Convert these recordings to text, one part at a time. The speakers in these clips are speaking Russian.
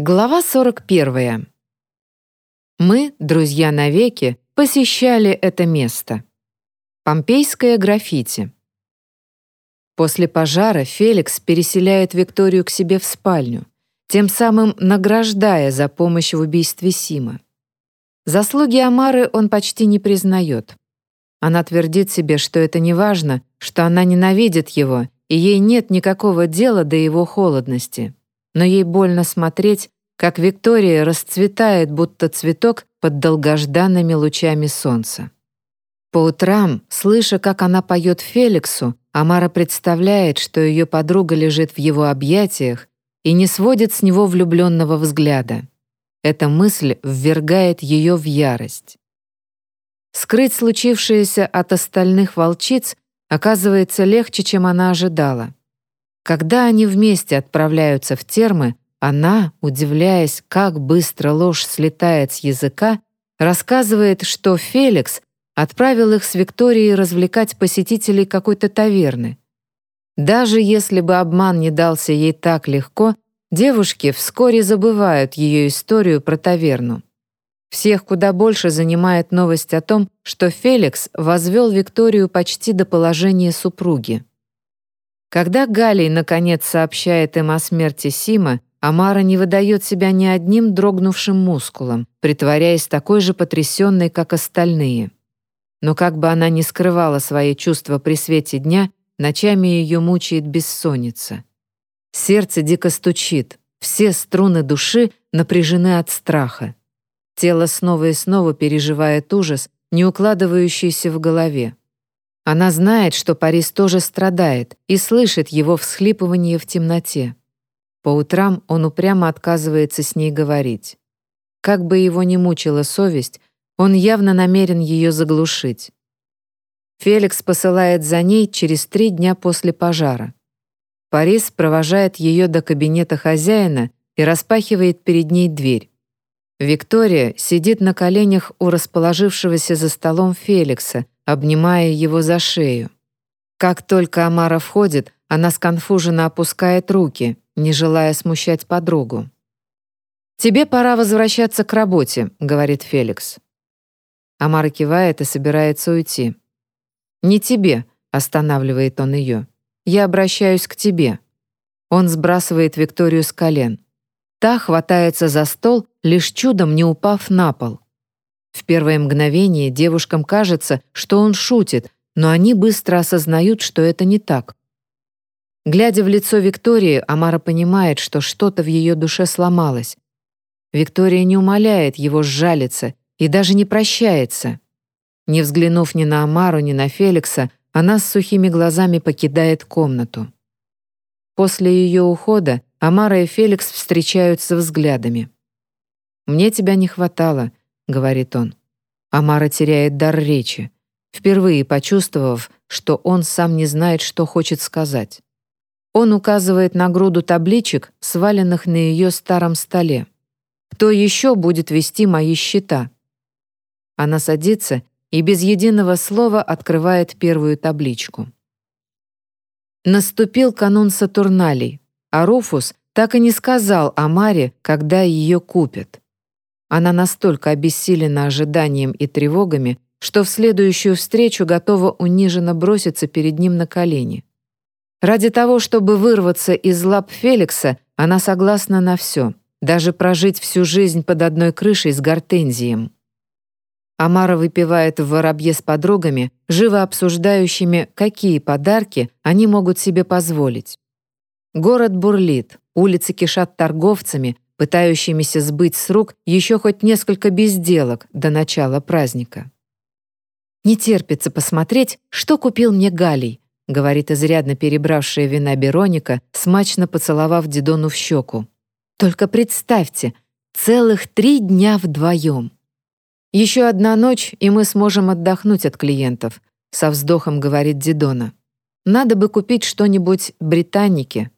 Глава 41. Мы, друзья навеки, посещали это место. Помпейское граффити. После пожара Феликс переселяет Викторию к себе в спальню, тем самым награждая за помощь в убийстве Сима. Заслуги Амары он почти не признает. Она твердит себе, что это не важно, что она ненавидит его, и ей нет никакого дела до его холодности но ей больно смотреть, как Виктория расцветает, будто цветок под долгожданными лучами солнца. По утрам, слыша, как она поет Феликсу, Амара представляет, что ее подруга лежит в его объятиях и не сводит с него влюбленного взгляда. Эта мысль ввергает ее в ярость. Скрыть случившееся от остальных волчиц оказывается легче, чем она ожидала. Когда они вместе отправляются в термы, она, удивляясь, как быстро ложь слетает с языка, рассказывает, что Феликс отправил их с Викторией развлекать посетителей какой-то таверны. Даже если бы обман не дался ей так легко, девушки вскоре забывают ее историю про таверну. Всех куда больше занимает новость о том, что Феликс возвел Викторию почти до положения супруги. Когда Галей наконец сообщает им о смерти Сима, Амара не выдает себя ни одним дрогнувшим мускулом, притворяясь такой же потрясенной, как остальные. Но как бы она ни скрывала свои чувства при свете дня, ночами ее мучает бессонница. Сердце дико стучит, все струны души напряжены от страха. Тело снова и снова переживает ужас, не укладывающийся в голове. Она знает, что Парис тоже страдает и слышит его всхлипывание в темноте. По утрам он упрямо отказывается с ней говорить. Как бы его ни мучила совесть, он явно намерен ее заглушить. Феликс посылает за ней через три дня после пожара. Парис провожает ее до кабинета хозяина и распахивает перед ней дверь. Виктория сидит на коленях у расположившегося за столом Феликса, обнимая его за шею. Как только Амара входит, она сконфуженно опускает руки, не желая смущать подругу. «Тебе пора возвращаться к работе», — говорит Феликс. Амара кивает и собирается уйти. «Не тебе», — останавливает он ее. «Я обращаюсь к тебе». Он сбрасывает Викторию с колен. Та хватается за стол, лишь чудом не упав на пол. В первое мгновение девушкам кажется, что он шутит, но они быстро осознают, что это не так. Глядя в лицо Виктории, Амара понимает, что что-то в ее душе сломалось. Виктория не умоляет его сжалиться и даже не прощается. Не взглянув ни на Амару, ни на Феликса, она с сухими глазами покидает комнату. После ее ухода Амара и Феликс встречаются взглядами. «Мне тебя не хватало», — говорит он. Амара теряет дар речи, впервые почувствовав, что он сам не знает, что хочет сказать. Он указывает на груду табличек, сваленных на ее старом столе. «Кто еще будет вести мои счета?» Она садится и без единого слова открывает первую табличку. Наступил канун Сатурналей, а Руфус так и не сказал Амаре, когда ее купят. Она настолько обессилена ожиданием и тревогами, что в следующую встречу готова униженно броситься перед ним на колени. Ради того, чтобы вырваться из лап Феликса, она согласна на все, даже прожить всю жизнь под одной крышей с гортензием. Амара выпивает в воробье с подругами, живо обсуждающими, какие подарки они могут себе позволить. Город бурлит, улицы кишат торговцами, пытающимися сбыть с рук еще хоть несколько безделок до начала праздника. «Не терпится посмотреть, что купил мне Галий», говорит изрядно перебравшая вина Бероника, смачно поцеловав Дидону в щеку. «Только представьте, целых три дня вдвоем». «Еще одна ночь, и мы сможем отдохнуть от клиентов», со вздохом говорит Дидона. «Надо бы купить что-нибудь британики».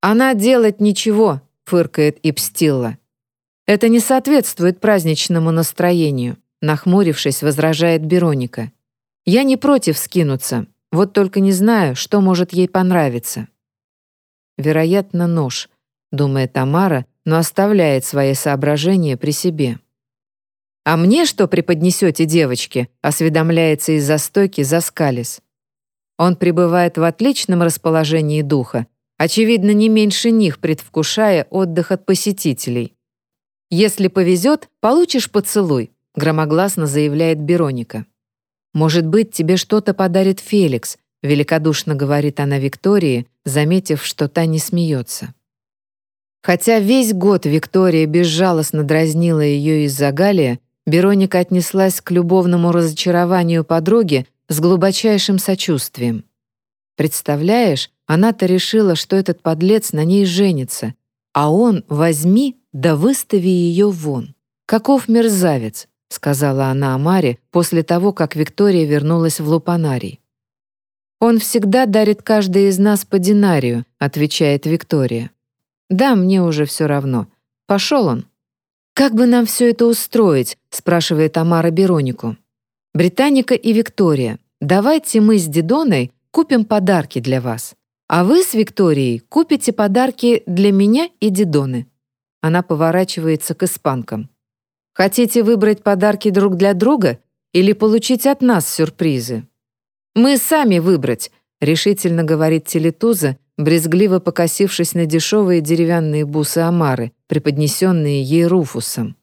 «Она делать ничего», фыркает Ипстилла. «Это не соответствует праздничному настроению», нахмурившись, возражает Бероника. «Я не против скинуться, вот только не знаю, что может ей понравиться». «Вероятно, нож», — думает Тамара, но оставляет свои соображения при себе. «А мне что преподнесете, девочки?» — осведомляется из-за стойки Заскалис. Он пребывает в отличном расположении духа, очевидно, не меньше них, предвкушая отдых от посетителей. «Если повезет, получишь поцелуй», — громогласно заявляет Бероника. «Может быть, тебе что-то подарит Феликс», — великодушно говорит она Виктории, заметив, что та не смеется. Хотя весь год Виктория безжалостно дразнила ее из-за Галия, Бероника отнеслась к любовному разочарованию подруги с глубочайшим сочувствием. Представляешь, она-то решила, что этот подлец на ней женится, а он возьми да выстави ее вон. Каков мерзавец, сказала она Амаре после того, как Виктория вернулась в Лупанарий. «Он всегда дарит каждой из нас по динарию», — отвечает Виктория. «Да, мне уже все равно. Пошел он». «Как бы нам все это устроить?» — спрашивает Амара Беронику. «Британика и Виктория, давайте мы с Дидоной купим подарки для вас, а вы с Викторией купите подарки для меня и Дидоны». Она поворачивается к испанкам. «Хотите выбрать подарки друг для друга или получить от нас сюрпризы?» «Мы сами выбрать», — решительно говорит Телетуза, брезгливо покосившись на дешевые деревянные бусы Амары, преподнесенные ей Руфусом.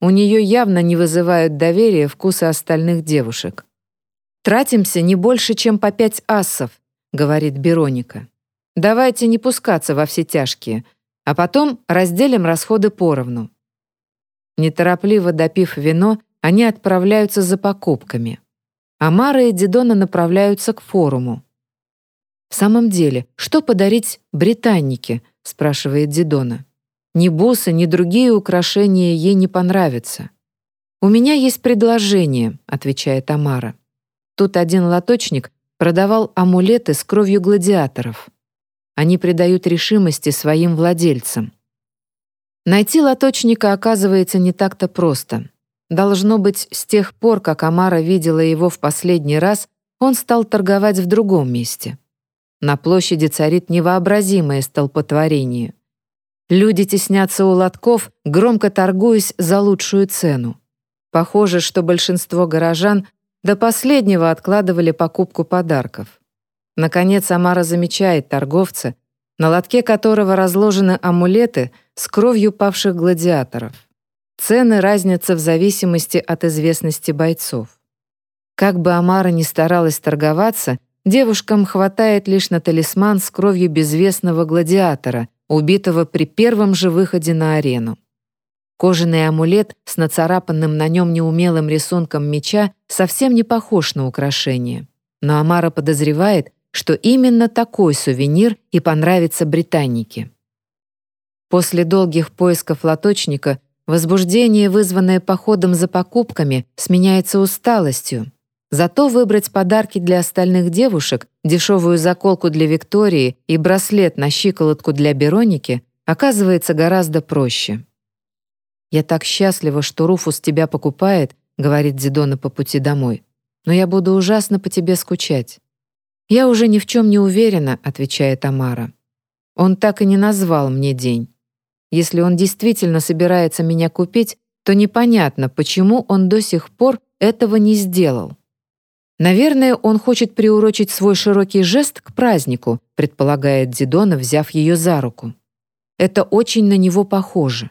У нее явно не вызывают доверия вкусы остальных девушек. «Тратимся не больше, чем по пять ассов», — говорит Бероника. «Давайте не пускаться во все тяжкие, а потом разделим расходы поровну». Неторопливо допив вино, они отправляются за покупками. Амара и Дидона направляются к форуму. «В самом деле, что подарить британнике?» — спрашивает Дидона. «Ни бусы, ни другие украшения ей не понравятся». «У меня есть предложение», — отвечает Амара. Тут один лоточник продавал амулеты с кровью гладиаторов. Они придают решимости своим владельцам. Найти лоточника оказывается не так-то просто. Должно быть, с тех пор, как Амара видела его в последний раз, он стал торговать в другом месте. На площади царит невообразимое столпотворение. Люди теснятся у лотков, громко торгуясь за лучшую цену. Похоже, что большинство горожан до последнего откладывали покупку подарков. Наконец Амара замечает торговца, на лотке которого разложены амулеты с кровью павших гладиаторов. Цены разнятся в зависимости от известности бойцов. Как бы Амара ни старалась торговаться, девушкам хватает лишь на талисман с кровью безвестного гладиатора, убитого при первом же выходе на арену. Кожаный амулет с нацарапанным на нем неумелым рисунком меча совсем не похож на украшение. Но Амара подозревает, что именно такой сувенир и понравится британнике. После долгих поисков лоточника Возбуждение, вызванное походом за покупками, сменяется усталостью. Зато выбрать подарки для остальных девушек, дешевую заколку для Виктории и браслет на щиколотку для Бероники оказывается гораздо проще. «Я так счастлива, что Руфус тебя покупает», — говорит Зидона по пути домой. «Но я буду ужасно по тебе скучать». «Я уже ни в чем не уверена», — отвечает Тамара. «Он так и не назвал мне день. Если он действительно собирается меня купить, то непонятно, почему он до сих пор этого не сделал. Наверное, он хочет приурочить свой широкий жест к празднику, предполагает Дидона, взяв ее за руку. Это очень на него похоже.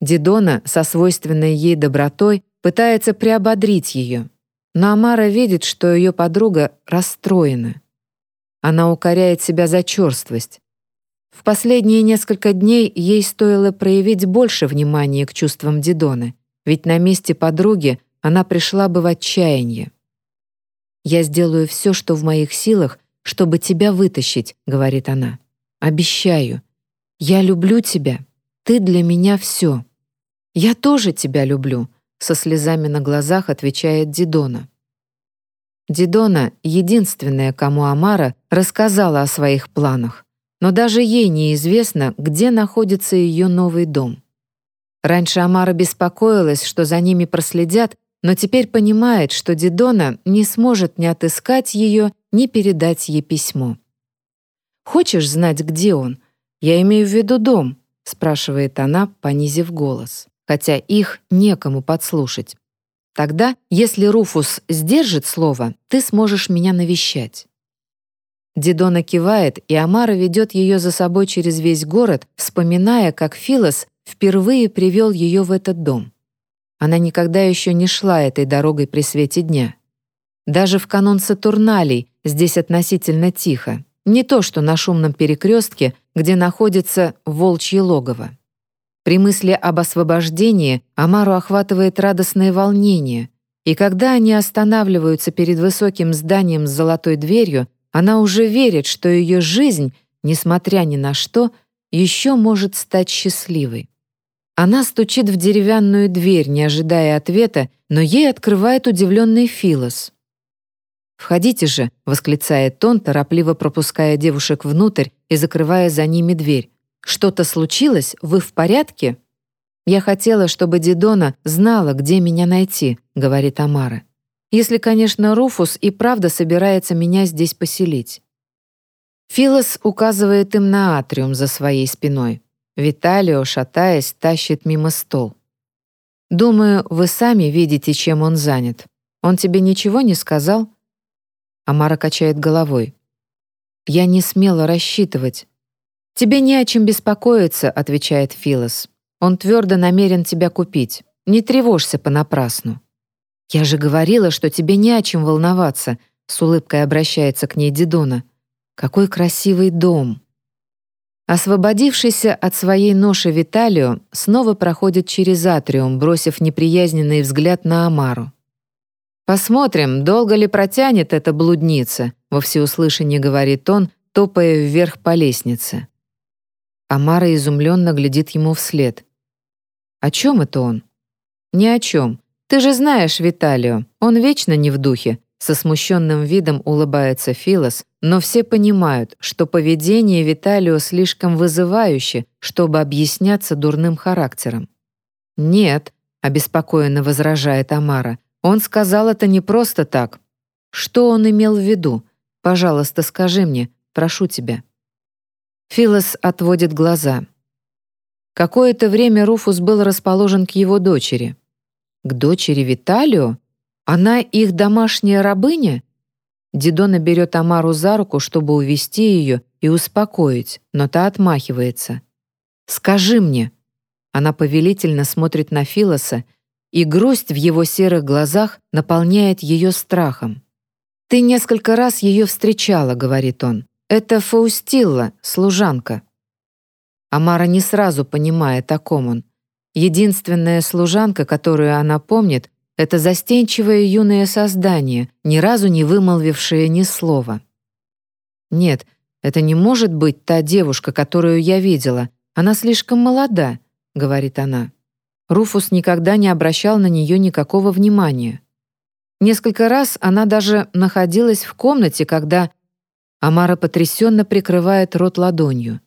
Дидона со свойственной ей добротой пытается приободрить ее, но Амара видит, что ее подруга расстроена. Она укоряет себя за черствость, в последние несколько дней ей стоило проявить больше внимания к чувствам Дидоны, ведь на месте подруги она пришла бы в отчаяние. «Я сделаю все, что в моих силах, чтобы тебя вытащить», — говорит она. «Обещаю. Я люблю тебя. Ты для меня все». «Я тоже тебя люблю», — со слезами на глазах отвечает Дидона. Дидона — единственная, кому Амара рассказала о своих планах но даже ей неизвестно, где находится ее новый дом. Раньше Амара беспокоилась, что за ними проследят, но теперь понимает, что Дидона не сможет ни отыскать ее, ни передать ей письмо. «Хочешь знать, где он? Я имею в виду дом», спрашивает она, понизив голос, хотя их некому подслушать. Тогда, если Руфус сдержит слово, ты сможешь меня навещать. Дидона кивает, и Амара ведет ее за собой через весь город, вспоминая, как Филос впервые привел ее в этот дом. Она никогда еще не шла этой дорогой при свете дня. Даже в канун Сатурналей здесь относительно тихо, не то что на шумном перекрестке, где находится волчье логово. При мысли об освобождении Амару охватывает радостное волнение, и когда они останавливаются перед высоким зданием с золотой дверью, она уже верит, что ее жизнь, несмотря ни на что, еще может стать счастливой. Она стучит в деревянную дверь, не ожидая ответа, но ей открывает удивленный Филос. «Входите же!» — восклицает он, торопливо пропуская девушек внутрь и закрывая за ними дверь. «Что-то случилось? Вы в порядке?» «Я хотела, чтобы Дидона знала, где меня найти», — говорит Амара. Если, конечно, Руфус и правда собирается меня здесь поселить. Филос указывает им на атриум за своей спиной. Виталио, шатаясь, тащит мимо стол. «Думаю, вы сами видите, чем он занят. Он тебе ничего не сказал?» Амара качает головой. «Я не смела рассчитывать». «Тебе не о чем беспокоиться», — отвечает Филос. «Он твердо намерен тебя купить. Не тревожься понапрасну». «Я же говорила, что тебе не о чем волноваться», — с улыбкой обращается к ней Дидона. «Какой красивый дом!» Освободившийся от своей ноши Виталио снова проходит через атриум, бросив неприязненный взгляд на Амару. «Посмотрим, долго ли протянет эта блудница», — во всеуслышание говорит он, топая вверх по лестнице. Амара изумленно глядит ему вслед. «О чем это он?» «Ни о чем. «Ты же знаешь Виталио, он вечно не в духе», со смущенным видом улыбается Филос, но все понимают, что поведение Виталио слишком вызывающе, чтобы объясняться дурным характером. «Нет», — обеспокоенно возражает Амара, «он сказал это не просто так. Что он имел в виду? Пожалуйста, скажи мне, прошу тебя». Филос отводит глаза. Какое-то время Руфус был расположен к его дочери. К дочери Виталию? Она их домашняя рабыня? Дидона берет Амару за руку, чтобы увести ее и успокоить, но та отмахивается. «Скажи мне!» Она повелительно смотрит на Филоса, и грусть в его серых глазах наполняет ее страхом. «Ты несколько раз ее встречала», — говорит он. «Это Фаустилла, служанка». Амара не сразу понимает, о ком он. Единственная служанка, которую она помнит, это застенчивое юное создание, ни разу не вымолвившее ни слова. «Нет, это не может быть та девушка, которую я видела. Она слишком молода», — говорит она. Руфус никогда не обращал на нее никакого внимания. Несколько раз она даже находилась в комнате, когда... Амара потрясенно прикрывает рот ладонью.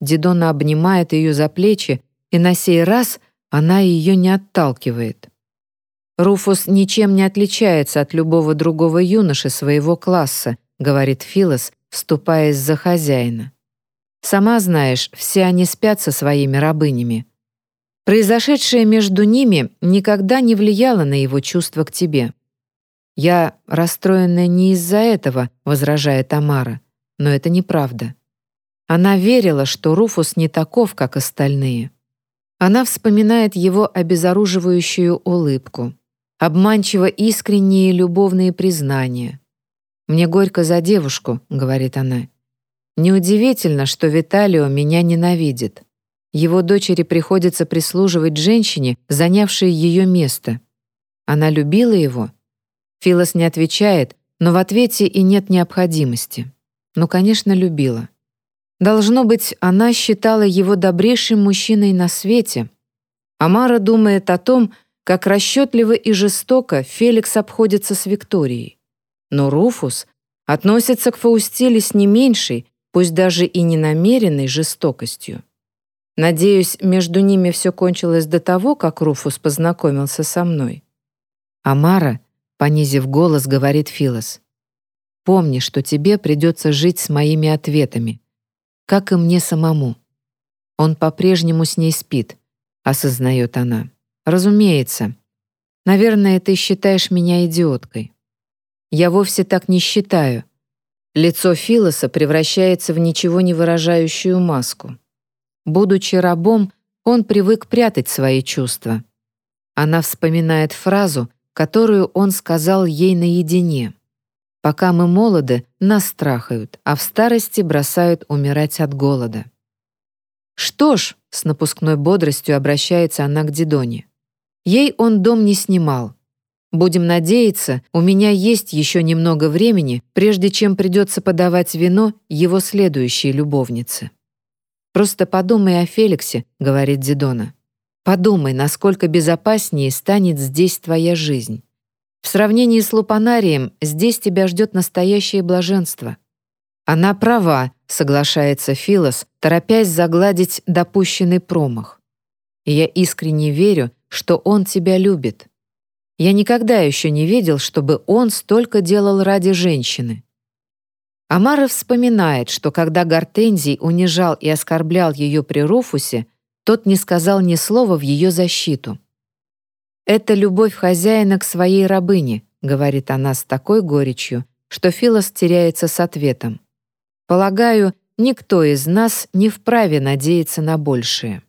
Дидона обнимает ее за плечи, и на сей раз она ее не отталкивает. «Руфус ничем не отличается от любого другого юноши своего класса», говорит Филос, вступаясь за хозяина. «Сама знаешь, все они спят со своими рабынями. Произошедшее между ними никогда не влияло на его чувства к тебе. «Я расстроена не из-за этого», — возражает Тамара, «но это неправда». Она верила, что Руфус не таков, как остальные. Она вспоминает его обезоруживающую улыбку, обманчиво искренние любовные признания. «Мне горько за девушку», — говорит она. «Неудивительно, что Виталио меня ненавидит. Его дочери приходится прислуживать женщине, занявшей ее место. Она любила его?» Филос не отвечает, но в ответе и нет необходимости. Ну, конечно, любила. Должно быть, она считала его добрейшим мужчиной на свете. Амара думает о том, как расчетливо и жестоко Феликс обходится с Викторией. Но Руфус относится к Фаустиле с не меньшей, пусть даже и ненамеренной жестокостью. Надеюсь, между ними все кончилось до того, как Руфус познакомился со мной. Амара, понизив голос, говорит Филос, «Помни, что тебе придется жить с моими ответами как и мне самому. Он по-прежнему с ней спит, осознает она. Разумеется. Наверное, ты считаешь меня идиоткой. Я вовсе так не считаю. Лицо Филоса превращается в ничего не выражающую маску. Будучи рабом, он привык прятать свои чувства. Она вспоминает фразу, которую он сказал ей наедине. «Пока мы молоды, нас страхают, а в старости бросают умирать от голода». «Что ж», — с напускной бодростью обращается она к Дидоне, «ей он дом не снимал. Будем надеяться, у меня есть еще немного времени, прежде чем придется подавать вино его следующей любовнице». «Просто подумай о Феликсе», — говорит Дидона. «Подумай, насколько безопаснее станет здесь твоя жизнь. В сравнении с Лупанарием здесь тебя ждет настоящее блаженство». «Она права», — соглашается Филос, торопясь загладить допущенный промах. «И я искренне верю, что он тебя любит. Я никогда еще не видел, чтобы он столько делал ради женщины. Амара вспоминает, что когда Гортензий унижал и оскорблял ее при Руфусе, тот не сказал ни слова в ее защиту. «Это любовь хозяина к своей рабыне», — говорит она с такой горечью, что Филос теряется с ответом. «Полагаю, никто из нас не вправе надеяться на большее».